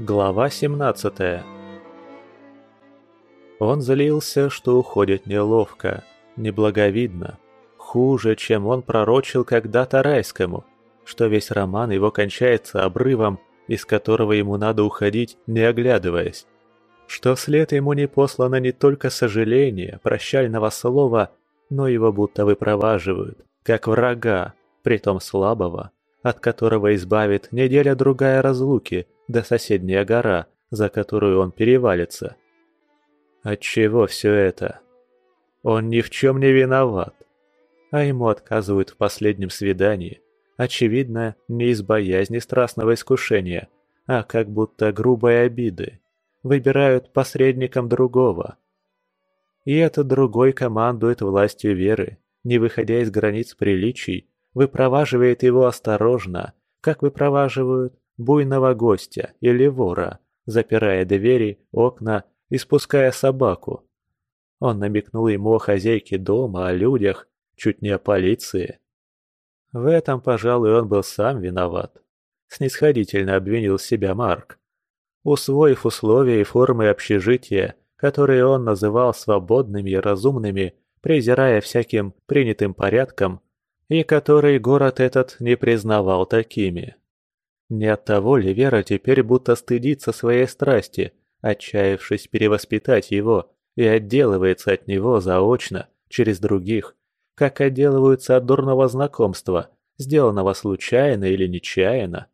Глава 17 Он злился, что уходит неловко, неблаговидно, хуже, чем он пророчил когда-то райскому, что весь роман его кончается обрывом, из которого ему надо уходить, не оглядываясь, что вслед ему не послано не только сожаление, прощального слова, но его будто выпроваживают, как врага, притом слабого, от которого избавит неделя-другая разлуки до соседняя гора, за которую он перевалится. Отчего все это? Он ни в чем не виноват. А ему отказывают в последнем свидании. Очевидно, не из боязни страстного искушения, а как будто грубой обиды. Выбирают посредником другого. И этот другой командует властью веры, не выходя из границ приличий, выпроваживает его осторожно, как выпроваживают буйного гостя или вора, запирая двери, окна и спуская собаку. Он намекнул ему о хозяйке дома, о людях, чуть не о полиции. В этом, пожалуй, он был сам виноват. Снисходительно обвинил себя Марк. Усвоив условия и формы общежития, которые он называл свободными и разумными, презирая всяким принятым порядком, и который город этот не признавал такими. Не от того ли Вера теперь будто стыдится своей страсти, отчаявшись перевоспитать его, и отделывается от него заочно, через других, как отделываются от дурного знакомства, сделанного случайно или нечаянно.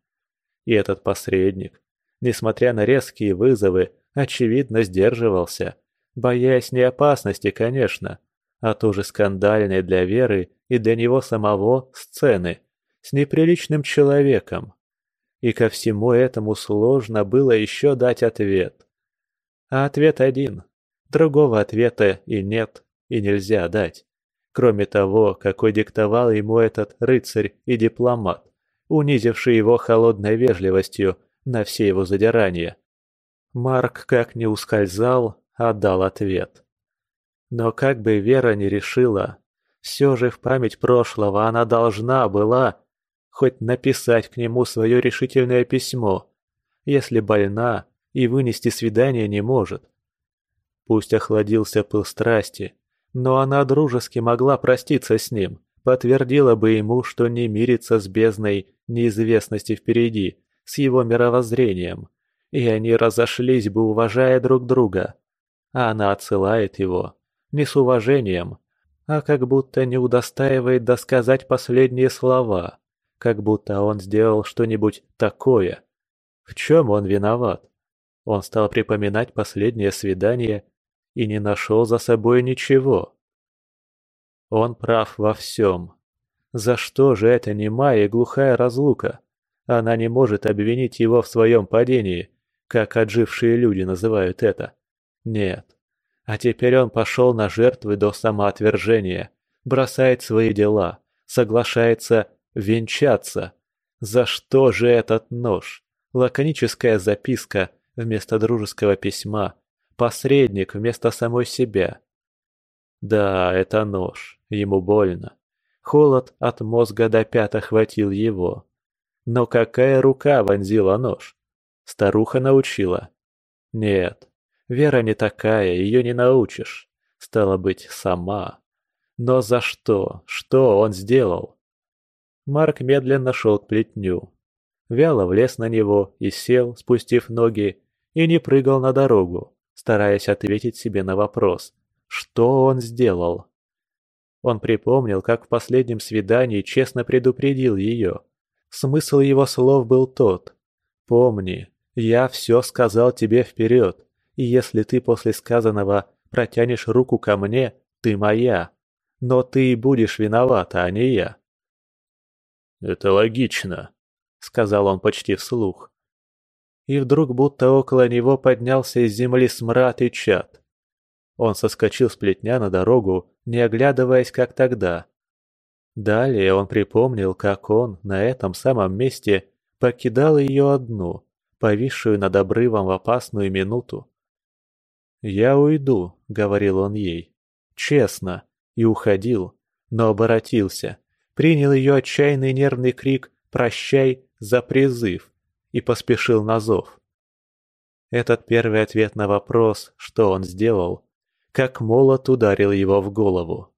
И этот посредник, несмотря на резкие вызовы, очевидно сдерживался, боясь не опасности, конечно, а тоже скандальной для Веры и для него самого сцены с неприличным человеком. И ко всему этому сложно было еще дать ответ. А ответ один. Другого ответа и нет, и нельзя дать. Кроме того, какой диктовал ему этот рыцарь и дипломат, унизивший его холодной вежливостью на все его задирания. Марк как не ускользал, отдал ответ. Но как бы Вера не решила, все же в память прошлого она должна была хоть написать к нему свое решительное письмо, если больна и вынести свидание не может. Пусть охладился пыл страсти, но она дружески могла проститься с ним, подтвердила бы ему, что не мирится с бездной неизвестности впереди, с его мировоззрением, и они разошлись бы, уважая друг друга. А она отсылает его, не с уважением, а как будто не удостаивает досказать последние слова, как будто он сделал что-нибудь такое. В чем он виноват? Он стал припоминать последнее свидание и не нашел за собой ничего. Он прав во всем. За что же эта немая и глухая разлука? Она не может обвинить его в своем падении, как отжившие люди называют это. Нет, а теперь он пошел на жертвы до самоотвержения, бросает свои дела, соглашается венчаться. За что же этот нож? Лаконическая записка вместо дружеского письма, посредник вместо самой себя. Да, это нож, ему больно. Холод от мозга до пят охватил его. Но какая рука вонзила нож? Старуха научила? Нет, Вера не такая, ее не научишь. Стало быть, сама. Но за что? Что он сделал? Марк медленно шел к плетню. Вяло влез на него и сел, спустив ноги, и не прыгал на дорогу, стараясь ответить себе на вопрос, что он сделал. Он припомнил, как в последнем свидании честно предупредил ее. Смысл его слов был тот. «Помни, я все сказал тебе вперед. И если ты после сказанного протянешь руку ко мне, ты моя. Но ты и будешь виновата, а не я». «Это логично», — сказал он почти вслух. И вдруг будто около него поднялся из земли смрад и чад. Он соскочил с плетня на дорогу, не оглядываясь, как тогда. Далее он припомнил, как он на этом самом месте покидал ее одну, повисшую над обрывом в опасную минуту. «Я уйду», — говорил он ей. Честно. И уходил. Но оборотился. Принял ее отчаянный нервный крик «Прощай!» за призыв и поспешил на зов. Этот первый ответ на вопрос, что он сделал, как молот ударил его в голову.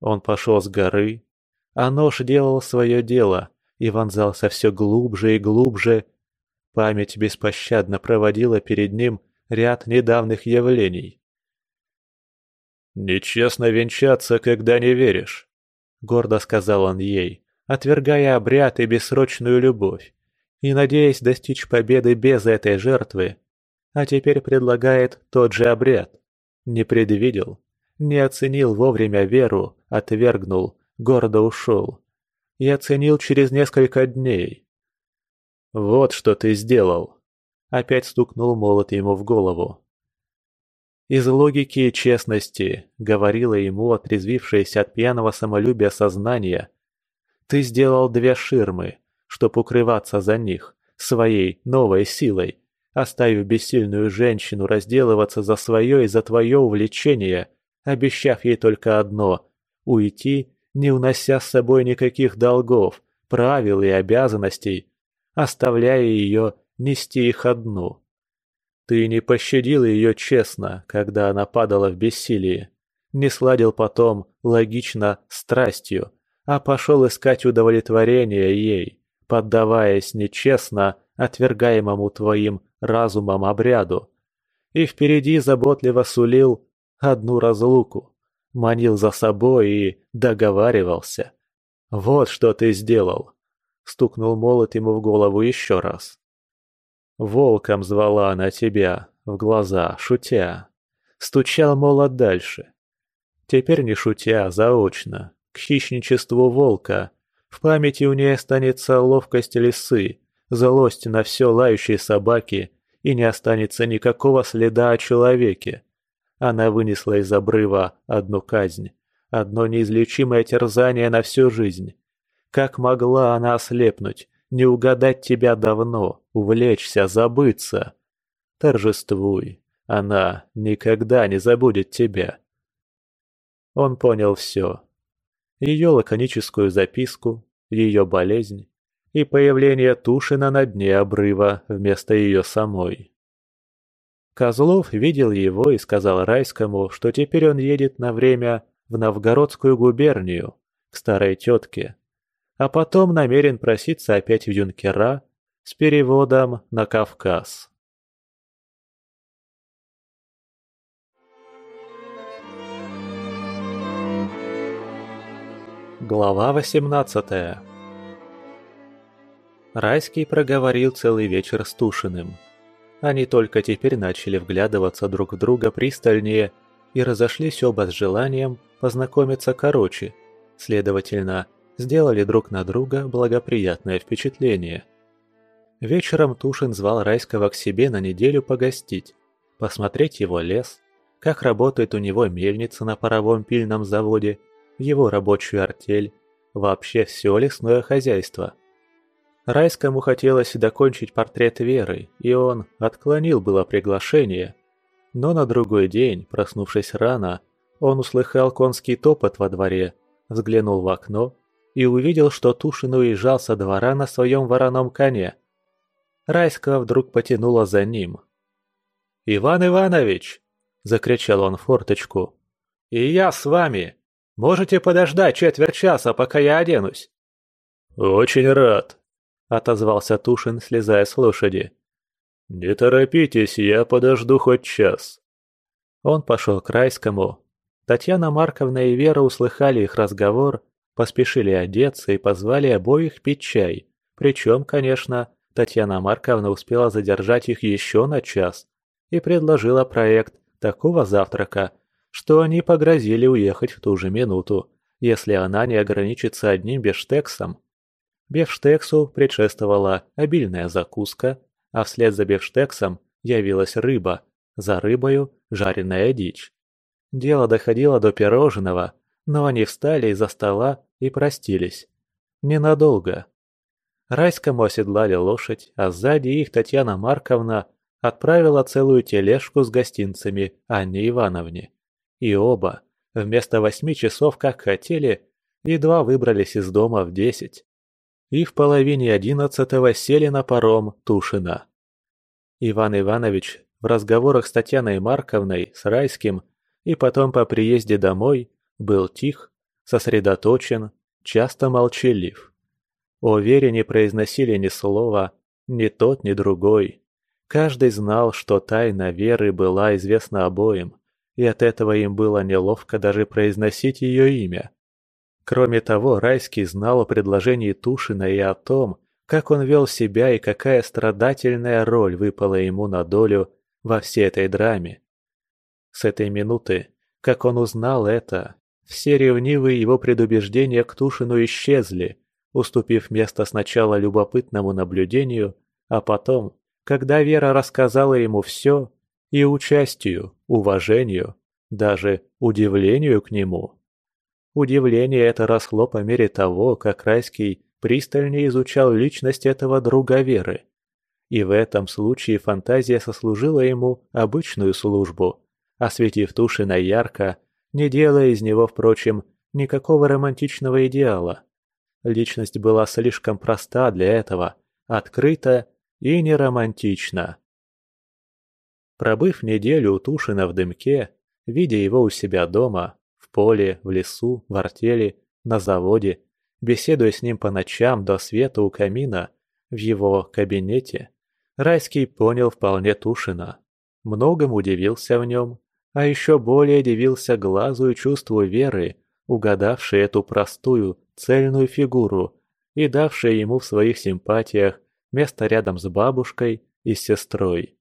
Он пошел с горы, а нож делал свое дело и вонзался все глубже и глубже. Память беспощадно проводила перед ним ряд недавних явлений. «Нечестно венчаться, когда не веришь», — гордо сказал он ей, отвергая обряд и бессрочную любовь и надеясь достичь победы без этой жертвы, а теперь предлагает тот же обряд. Не предвидел, не оценил вовремя веру, отвергнул, гордо ушел. И оценил через несколько дней. «Вот что ты сделал!» Опять стукнул молот ему в голову. Из логики и честности говорила ему отрезвившееся от пьяного самолюбия сознание. «Ты сделал две ширмы, чтоб укрываться за них, своей новой силой, оставив бессильную женщину разделываться за свое и за твое увлечение, обещав ей только одно – уйти, не унося с собой никаких долгов, правил и обязанностей, оставляя ее нести их одну. Ты не пощадил ее честно, когда она падала в бессилии, не сладил потом, логично, страстью, а пошел искать удовлетворение ей поддаваясь нечестно отвергаемому твоим разумом обряду. И впереди заботливо сулил одну разлуку, манил за собой и договаривался. «Вот что ты сделал!» — стукнул молот ему в голову еще раз. Волком звала она тебя, в глаза, шутя. Стучал молот дальше. Теперь не шутя, заочно, к хищничеству волка, в памяти у нее останется ловкость лисы, злость на все лающие собаки, и не останется никакого следа о человеке. Она вынесла из обрыва одну казнь, одно неизлечимое терзание на всю жизнь. Как могла она ослепнуть, не угадать тебя давно, увлечься, забыться? Торжествуй, она никогда не забудет тебя. Он понял все, ее лаконическую записку, ее болезнь и появление Тушина на дне обрыва вместо ее самой. Козлов видел его и сказал Райскому, что теперь он едет на время в Новгородскую губернию, к старой тетке, а потом намерен проситься опять в юнкера с переводом на Кавказ. Глава 18 Райский проговорил целый вечер с Тушиным. Они только теперь начали вглядываться друг в друга пристальнее и разошлись оба с желанием познакомиться короче, следовательно, сделали друг на друга благоприятное впечатление. Вечером Тушин звал Райского к себе на неделю погостить, посмотреть его лес, как работает у него мельница на паровом пильном заводе – его рабочую артель, вообще все лесное хозяйство. Райскому хотелось докончить портрет Веры, и он отклонил было приглашение. Но на другой день, проснувшись рано, он услыхал конский топот во дворе, взглянул в окно и увидел, что Тушин уезжал со двора на своем вороном коне. Райского вдруг потянуло за ним. «Иван Иванович!» – закричал он в форточку. «И я с вами!» Можете подождать четверть часа, пока я оденусь?» «Очень рад», — отозвался Тушин, слезая с лошади. «Не торопитесь, я подожду хоть час». Он пошел к Райскому. Татьяна Марковна и Вера услыхали их разговор, поспешили одеться и позвали обоих пить чай. Причем, конечно, Татьяна Марковна успела задержать их еще на час и предложила проект такого завтрака, что они погрозили уехать в ту же минуту, если она не ограничится одним бифштексом. Бифштексу предшествовала обильная закуска, а вслед за бифштексом явилась рыба, за рыбою жареная дичь. Дело доходило до пирожного, но они встали из-за стола и простились. Ненадолго. Райскому оседлали лошадь, а сзади их Татьяна Марковна отправила целую тележку с гостинцами Анне Ивановне. И оба, вместо восьми часов, как хотели, едва выбрались из дома в десять. И в половине одиннадцатого сели на паром Тушина. Иван Иванович в разговорах с Татьяной Марковной, с Райским и потом по приезде домой был тих, сосредоточен, часто молчалив. О Вере не произносили ни слова, ни тот, ни другой. Каждый знал, что тайна Веры была известна обоим, и от этого им было неловко даже произносить ее имя. Кроме того, Райский знал о предложении Тушина и о том, как он вел себя и какая страдательная роль выпала ему на долю во всей этой драме. С этой минуты, как он узнал это, все ревнивые его предубеждения к Тушину исчезли, уступив место сначала любопытному наблюдению, а потом, когда Вера рассказала ему все, и участию, уважению, даже удивлению к нему. Удивление это росло по мере того, как Райский пристальнее изучал личность этого друга Веры. И в этом случае фантазия сослужила ему обычную службу, осветив Тушина ярко, не делая из него, впрочем, никакого романтичного идеала. Личность была слишком проста для этого, открыта и неромантична. Пробыв неделю у Тушина в дымке, видя его у себя дома, в поле, в лесу, в артели, на заводе, беседуя с ним по ночам до света у камина, в его кабинете, Райский понял вполне Тушина. Многом удивился в нем, а еще более удивился глазу и чувству веры, угадавшей эту простую, цельную фигуру и давшей ему в своих симпатиях место рядом с бабушкой и сестрой.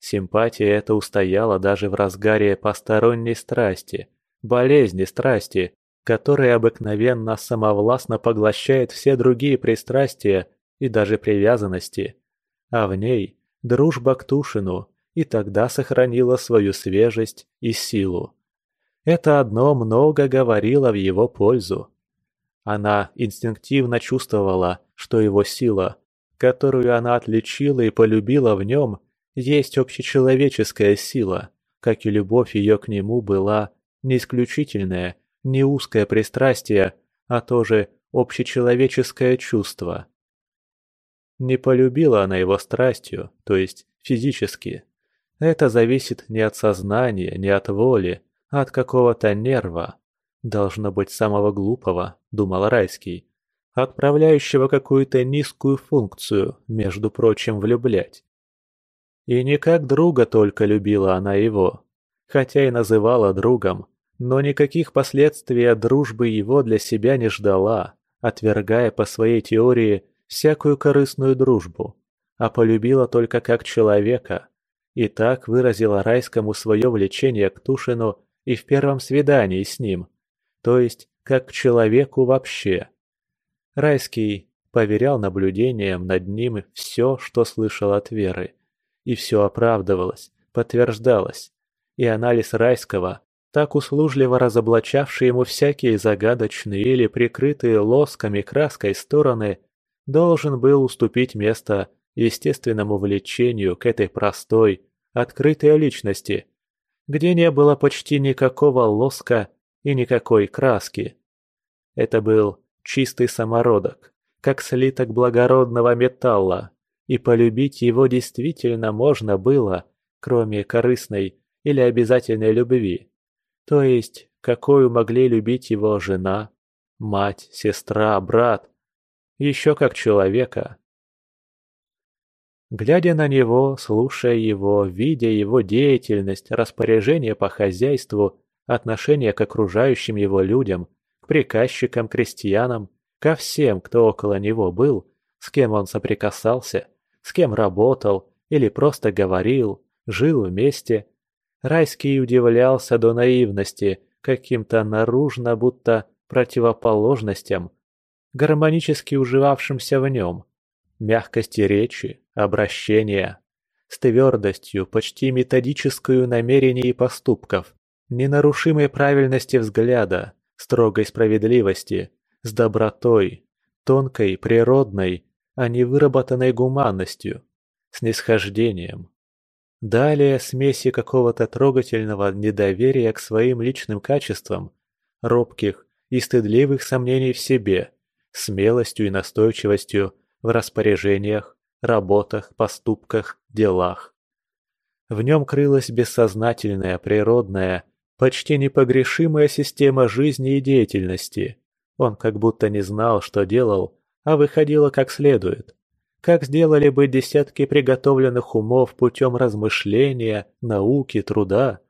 Симпатия эта устояла даже в разгаре посторонней страсти, болезни страсти, которая обыкновенно самовластно поглощает все другие пристрастия и даже привязанности, а в ней дружба к Тушину и тогда сохранила свою свежесть и силу. Это одно много говорило в его пользу. Она инстинктивно чувствовала, что его сила, которую она отличила и полюбила в нем – есть общечеловеческая сила, как и любовь ее к нему была не исключительное, не узкое пристрастие, а тоже общечеловеческое чувство. Не полюбила она его страстью, то есть физически. Это зависит не от сознания, не от воли, а от какого-то нерва. Должно быть самого глупого, думал Райский, отправляющего какую-то низкую функцию, между прочим, влюблять. И не как друга только любила она его, хотя и называла другом, но никаких последствий от дружбы его для себя не ждала, отвергая по своей теории всякую корыстную дружбу, а полюбила только как человека. И так выразила Райскому свое влечение к Тушину и в первом свидании с ним, то есть как к человеку вообще. Райский поверял наблюдениям над ним все, что слышал от Веры, и все оправдывалось, подтверждалось. И анализ Райского, так услужливо разоблачавший ему всякие загадочные или прикрытые лосками краской стороны, должен был уступить место естественному влечению к этой простой, открытой личности, где не было почти никакого лоска и никакой краски. Это был чистый самородок, как слиток благородного металла, и полюбить его действительно можно было, кроме корыстной или обязательной любви. То есть, какую могли любить его жена, мать, сестра, брат, еще как человека. Глядя на него, слушая его, видя его деятельность, распоряжение по хозяйству, отношение к окружающим его людям, к приказчикам, крестьянам, ко всем, кто около него был, с кем он соприкасался, с кем работал или просто говорил, жил вместе. Райский удивлялся до наивности каким-то наружно будто противоположностям, гармонически уживавшимся в нем. Мягкости речи, обращения, с твердостью, почти методическую намерений и поступков, ненарушимой правильности взгляда, строгой справедливости, с добротой, тонкой, природной, а не выработанной гуманностью, снисхождением. Далее смеси какого-то трогательного недоверия к своим личным качествам, робких и стыдливых сомнений в себе, смелостью и настойчивостью в распоряжениях, работах, поступках, делах. В нем крылась бессознательная, природная, почти непогрешимая система жизни и деятельности. Он как будто не знал, что делал, а выходило как следует. Как сделали бы десятки приготовленных умов путем размышления, науки, труда.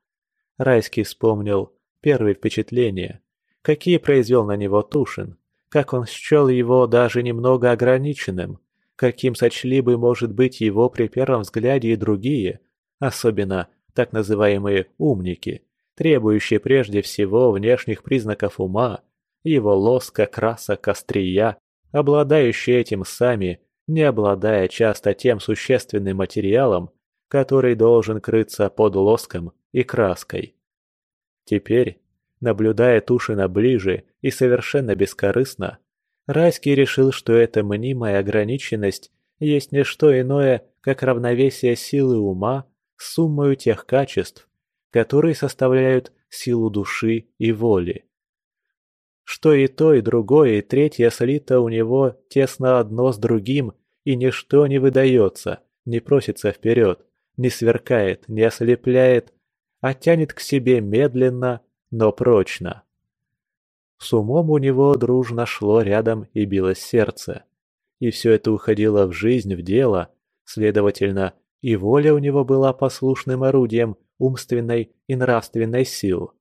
Райский вспомнил первые впечатления, какие произвел на него Тушин, как он счел его даже немного ограниченным, каким сочли бы, может быть, его при первом взгляде и другие, особенно так называемые «умники», требующие прежде всего внешних признаков ума, его лоска, красок, острия, обладающие этим сами, не обладая часто тем существенным материалом, который должен крыться под лоском и краской. Теперь, наблюдая Тушина ближе и совершенно бескорыстно, Райский решил, что эта мнимая ограниченность есть не что иное, как равновесие силы ума с суммою тех качеств, которые составляют силу души и воли. Что и то, и другое, и третье слито у него тесно одно с другим, и ничто не выдается, не просится вперед, не сверкает, не ослепляет, а тянет к себе медленно, но прочно. С умом у него дружно шло рядом и билось сердце. И все это уходило в жизнь, в дело, следовательно, и воля у него была послушным орудием умственной и нравственной сил.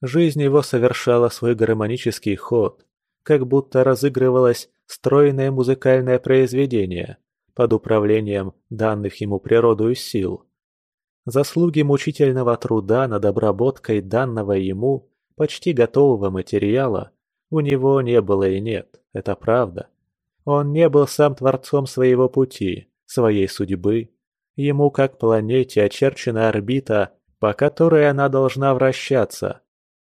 Жизнь его совершала свой гармонический ход, как будто разыгрывалось стройное музыкальное произведение под управлением данных ему природою сил. Заслуги мучительного труда над обработкой данного ему почти готового материала у него не было и нет, это правда. Он не был сам творцом своего пути, своей судьбы. Ему, как планете, очерчена орбита, по которой она должна вращаться,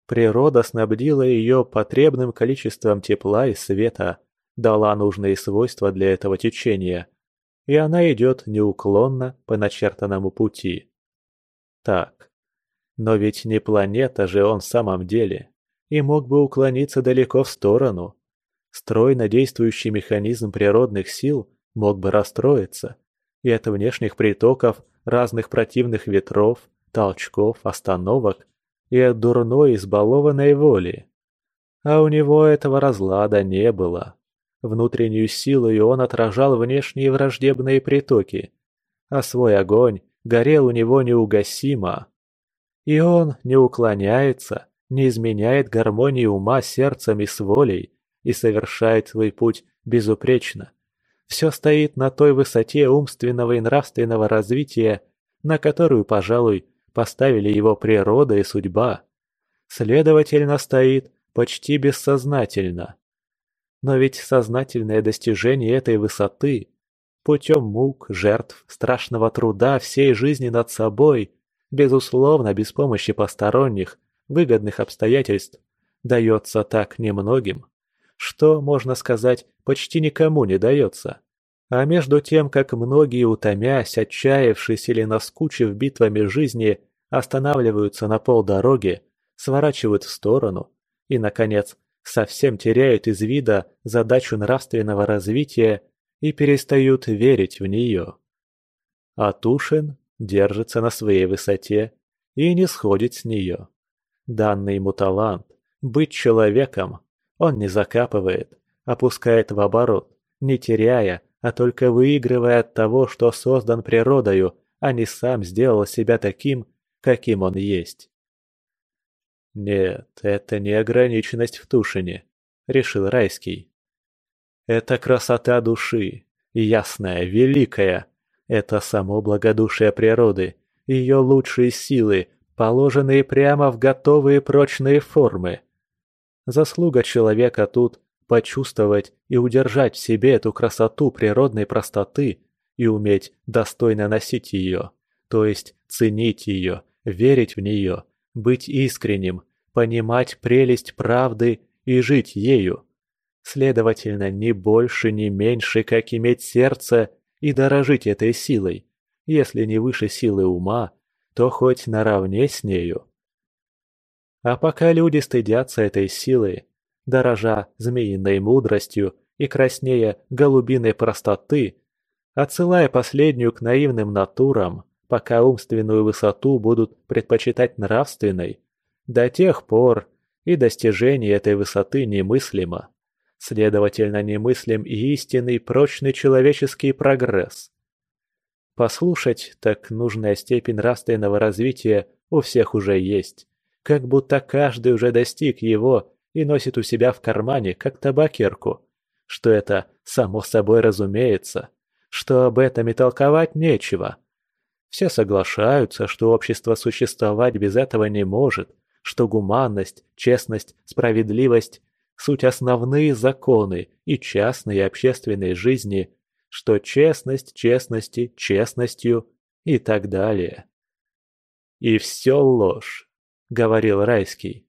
Природа снабдила ее потребным количеством тепла и света, дала нужные свойства для этого течения, и она идет неуклонно по начертанному пути. Так, но ведь не планета же он в самом деле, и мог бы уклониться далеко в сторону. Стройно действующий механизм природных сил мог бы расстроиться, и от внешних притоков разных противных ветров, толчков, остановок и от дурной избалованной воли. А у него этого разлада не было. Внутреннюю силою он отражал внешние враждебные притоки, а свой огонь горел у него неугасимо. И он не уклоняется, не изменяет гармонии ума сердцем и с волей и совершает свой путь безупречно. Все стоит на той высоте умственного и нравственного развития, на которую, пожалуй, поставили его природа и судьба. Следовательно, стоит почти бессознательно. Но ведь сознательное достижение этой высоты путем мук, жертв, страшного труда всей жизни над собой, безусловно, без помощи посторонних, выгодных обстоятельств, дается так немногим, что, можно сказать, почти никому не дается. А между тем, как многие, утомясь, отчаявшись или наскучив битвами жизни, останавливаются на полдороги, сворачивают в сторону и, наконец, совсем теряют из вида задачу нравственного развития и перестают верить в нее. А Тушин держится на своей высоте и не сходит с нее. Данный ему талант – быть человеком, он не закапывает, опускает в оборот, не теряя, а только выигрывая от того, что создан природою, а не сам сделал себя таким, каким он есть. «Нет, это не ограниченность в Тушине», — решил Райский. «Это красота души, ясная, великая. Это само благодушие природы, ее лучшие силы, положенные прямо в готовые прочные формы. Заслуга человека тут почувствовать и удержать в себе эту красоту природной простоты и уметь достойно носить ее, то есть ценить ее, верить в нее, быть искренним, понимать прелесть правды и жить ею. Следовательно, ни больше, ни меньше, как иметь сердце и дорожить этой силой, если не выше силы ума, то хоть наравне с нею. А пока люди стыдятся этой силы, дорожа змеиной мудростью и краснея голубиной простоты, отсылая последнюю к наивным натурам, пока умственную высоту будут предпочитать нравственной, до тех пор и достижение этой высоты немыслимо. Следовательно, немыслим и истинный прочный человеческий прогресс. Послушать, так нужная степень нравственного развития у всех уже есть, как будто каждый уже достиг его и носит у себя в кармане, как табакерку, что это само собой разумеется, что об этом и толковать нечего. Все соглашаются, что общество существовать без этого не может, что гуманность, честность, справедливость – суть основные законы и частной и общественной жизни, что честность честности честностью и так далее. «И все ложь», – говорил Райский.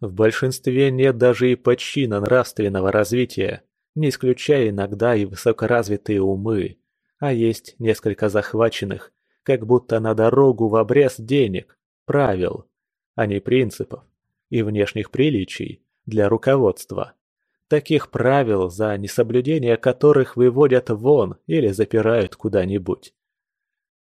В большинстве нет даже и почина нравственного развития, не исключая иногда и высокоразвитые умы, а есть несколько захваченных, как будто на дорогу в обрез денег, правил, а не принципов и внешних приличий для руководства. Таких правил, за несоблюдение которых выводят вон или запирают куда-нибудь.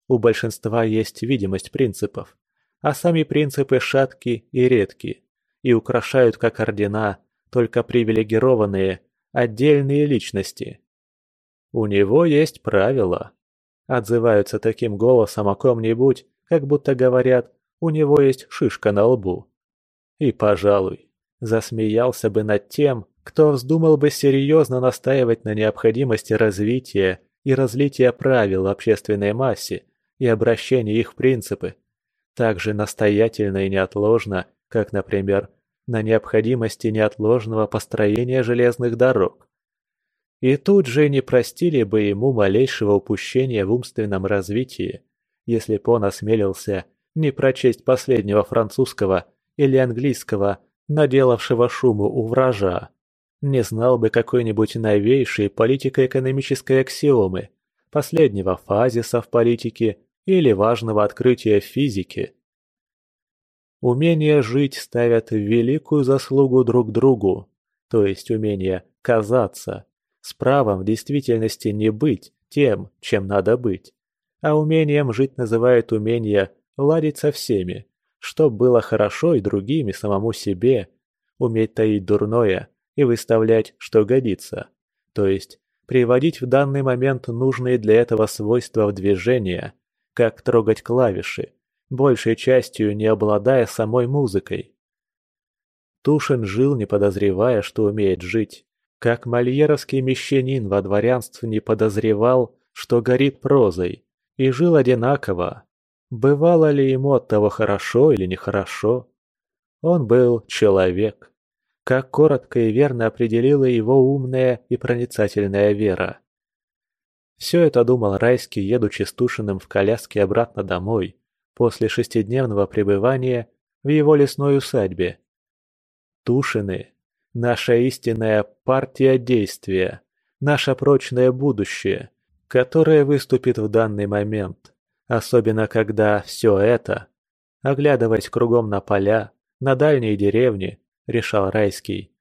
У большинства есть видимость принципов, а сами принципы шатки и редки, и украшают как ордена только привилегированные, отдельные личности. У него есть правила. Отзываются таким голосом о ком-нибудь, как будто говорят «у него есть шишка на лбу». И, пожалуй, засмеялся бы над тем, кто вздумал бы серьезно настаивать на необходимости развития и разлития правил общественной массе и обращения их в принципы, так же настоятельно и неотложно, как, например, на необходимости неотложного построения железных дорог. И тут же не простили бы ему малейшего упущения в умственном развитии, если б он осмелился не прочесть последнего французского или английского, наделавшего шуму у вража. Не знал бы какой-нибудь новейшей политико-экономической аксиомы, последнего фазиса в политике или важного открытия в физике. Умение жить ставят в великую заслугу друг другу, то есть умение казаться, с правом в действительности не быть тем, чем надо быть. А умением жить называют умение ладить со всеми, чтоб было хорошо и другим, и самому себе, уметь таить дурное и выставлять, что годится, то есть приводить в данный момент нужные для этого свойства в движение, как трогать клавиши, большей частью не обладая самой музыкой. Тушин жил, не подозревая, что умеет жить, как мольеровский мещанин во дворянстве не подозревал, что горит прозой, и жил одинаково. Бывало ли ему от того хорошо или нехорошо? Он был человек. Как коротко и верно определила его умная и проницательная вера. Все это думал Райский, едучи с Тушиным в коляске обратно домой, после шестидневного пребывания в его лесной усадьбе. Тушины – наша истинная партия действия, наше прочное будущее, которое выступит в данный момент, особенно когда все это, оглядываясь кругом на поля, на дальние деревни, решал Райский.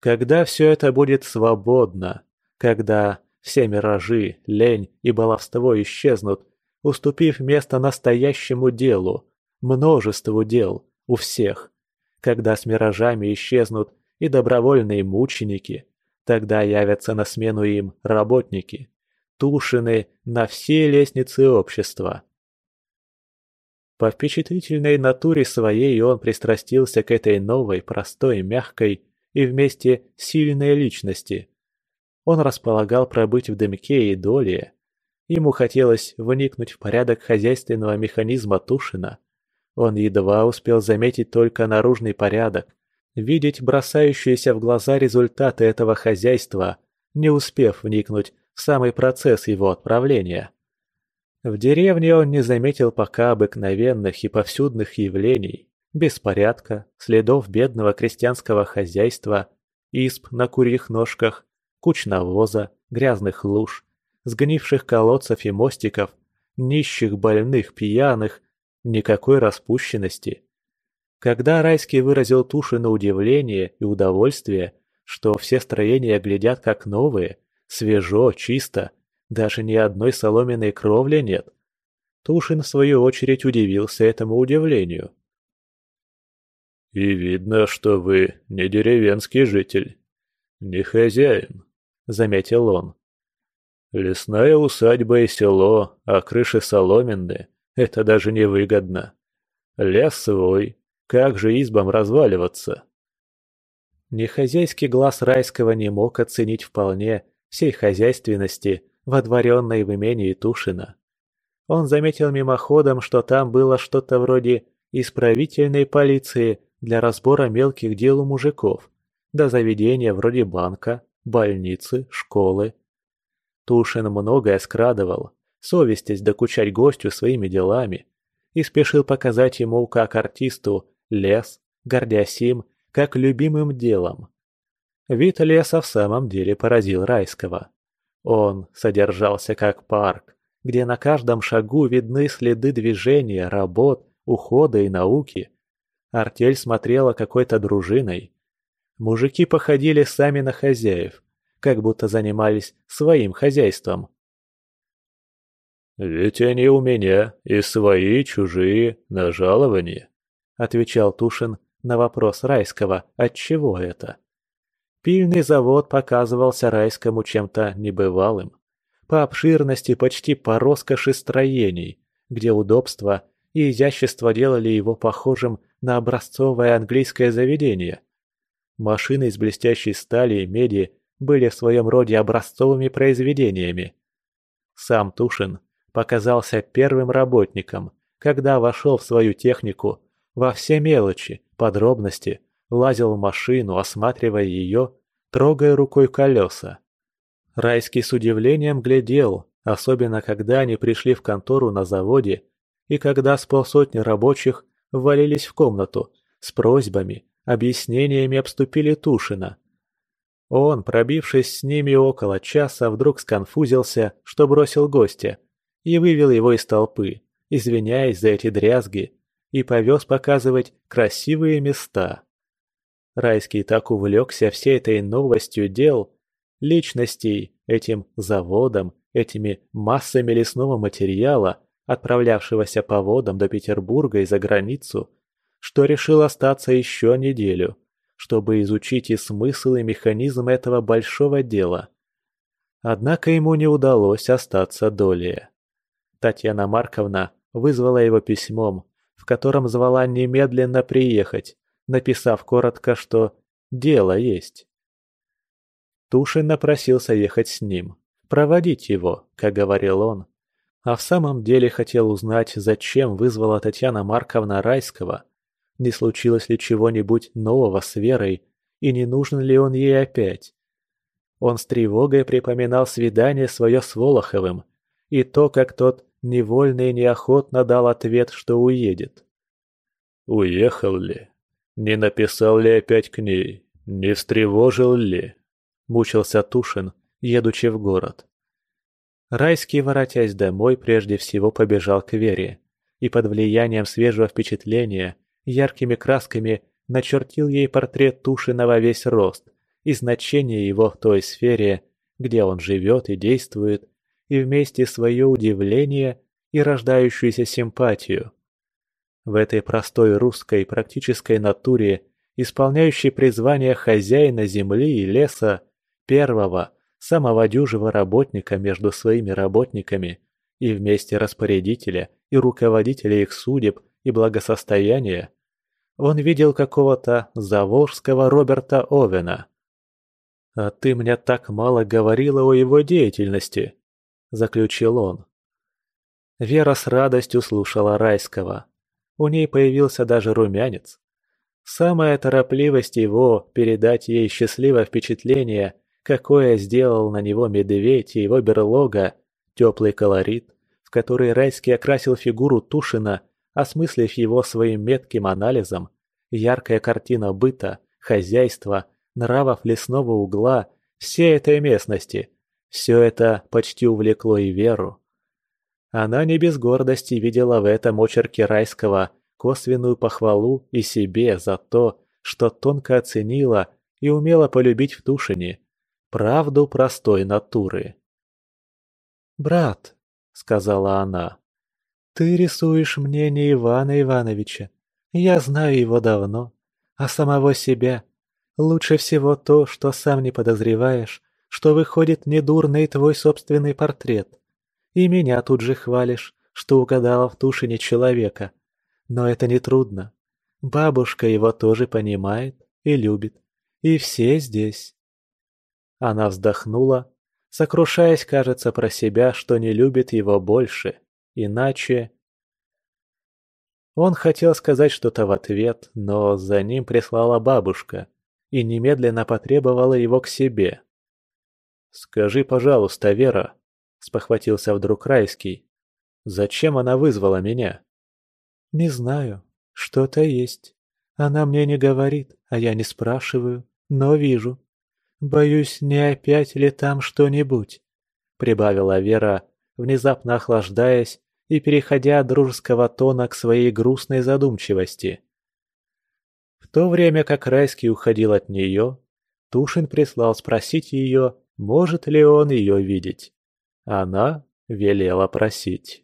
Когда все это будет свободно, когда все миражи, лень и баловство исчезнут уступив место настоящему делу, множеству дел, у всех. Когда с миражами исчезнут и добровольные мученики, тогда явятся на смену им работники, тушины на все лестницы общества. По впечатлительной натуре своей он пристрастился к этой новой, простой, мягкой и вместе сильной личности. Он располагал пробыть в дымке и доле, Ему хотелось вникнуть в порядок хозяйственного механизма Тушина. Он едва успел заметить только наружный порядок, видеть бросающиеся в глаза результаты этого хозяйства, не успев вникнуть в самый процесс его отправления. В деревне он не заметил пока обыкновенных и повсюдных явлений, беспорядка, следов бедного крестьянского хозяйства, исп на курьих ножках, куч навоза, грязных луж, сгнивших колодцев и мостиков, нищих, больных, пьяных, никакой распущенности. Когда Райский выразил Тушину удивление и удовольствие, что все строения глядят как новые, свежо, чисто, даже ни одной соломенной кровли нет. Тушин, в свою очередь, удивился этому удивлению. «И видно, что вы не деревенский житель, не хозяин», — заметил он. «Лесная усадьба и село, а крыши соломенные — это даже невыгодно. Лес свой, как же избам разваливаться?» Нехозяйский глаз райского не мог оценить вполне всей хозяйственности, водворенной в имении Тушина. Он заметил мимоходом, что там было что-то вроде исправительной полиции для разбора мелких дел у мужиков, до заведения вроде банка, больницы, школы. Тушин многое скрадывал, совестясь докучать гостю своими делами, и спешил показать ему, как артисту, лес, гордясь им, как любимым делом. Вид леса в самом деле поразил Райского. Он содержался как парк, где на каждом шагу видны следы движения, работ, ухода и науки. Артель смотрела какой-то дружиной. Мужики походили сами на хозяев, как будто занимались своим хозяйством. «Ведь они у меня и свои, и чужие, на жалование», — отвечал Тушин на вопрос Райского, отчего это. Пильный завод показывался Райскому чем-то небывалым. По обширности, почти по роскоши строений, где удобство и изящество делали его похожим на образцовое английское заведение. Машины из блестящей стали и меди были в своем роде образцовыми произведениями. Сам Тушин показался первым работником, когда вошел в свою технику во все мелочи, подробности, лазил в машину, осматривая ее, трогая рукой колеса. Райский с удивлением глядел, особенно когда они пришли в контору на заводе и когда с полсотни рабочих ввалились в комнату с просьбами, объяснениями обступили Тушина. Он, пробившись с ними около часа, вдруг сконфузился, что бросил гостя, и вывел его из толпы, извиняясь за эти дрязги, и повез показывать красивые места. Райский так увлекся всей этой новостью дел, личностей, этим заводом, этими массами лесного материала, отправлявшегося по водам до Петербурга и за границу, что решил остаться еще неделю, чтобы изучить и смысл, и механизм этого большого дела. Однако ему не удалось остаться долее. Татьяна Марковна вызвала его письмом, в котором звала немедленно приехать, написав коротко, что «дело есть». Тушин напросился ехать с ним, проводить его, как говорил он. А в самом деле хотел узнать, зачем вызвала Татьяна Марковна Райского, не случилось ли чего-нибудь нового с Верой, и не нужен ли он ей опять. Он с тревогой припоминал свидание свое с Волоховым и то, как тот невольно и неохотно дал ответ, что уедет. «Уехал ли? Не написал ли опять к ней? Не встревожил ли?» – мучился Тушин, едучи в город. Райский, воротясь домой, прежде всего побежал к Вере и под влиянием свежего впечатления яркими красками начертил ей портрет Тушина во весь рост и значение его в той сфере, где он живет и действует, и вместе свое удивление и рождающуюся симпатию. В этой простой русской практической натуре, исполняющей призвание хозяина земли и леса, первого, самого дюжего работника между своими работниками и вместе распорядителя и руководителя их судеб и благосостояния, он видел какого-то заволжского Роберта Овена. «А ты мне так мало говорила о его деятельности», заключил он. Вера с радостью слушала Райского. У ней появился даже румянец. Самая торопливость его передать ей счастливое впечатление, какое сделал на него медведь и его берлога, теплый колорит, в который Райский окрасил фигуру Тушина, осмыслив его своим метким анализом, яркая картина быта, хозяйства, нравов лесного угла, всей этой местности – все это почти увлекло и Веру. Она не без гордости видела в этом очерке райского косвенную похвалу и себе за то, что тонко оценила и умела полюбить в Тушине правду простой натуры. «Брат», — сказала она, — «ты рисуешь мне не Ивана Ивановича. Я знаю его давно, а самого себя. Лучше всего то, что сам не подозреваешь, что выходит недурный твой собственный портрет. И меня тут же хвалишь, что угадала в Тушине человека. Но это не трудно. Бабушка его тоже понимает и любит. И все здесь. Она вздохнула, сокрушаясь, кажется, про себя, что не любит его больше. Иначе... Он хотел сказать что-то в ответ, но за ним прислала бабушка и немедленно потребовала его к себе. «Скажи, пожалуйста, Вера», — спохватился вдруг Райский, — «зачем она вызвала меня?» «Не знаю. Что-то есть. Она мне не говорит, а я не спрашиваю, но вижу. Боюсь, не опять ли там что-нибудь?» — прибавила Вера, внезапно охлаждаясь и переходя от дружеского тона к своей грустной задумчивости. В то время как Райский уходил от нее, Тушин прислал спросить ее, может ли он ее видеть. Она велела просить.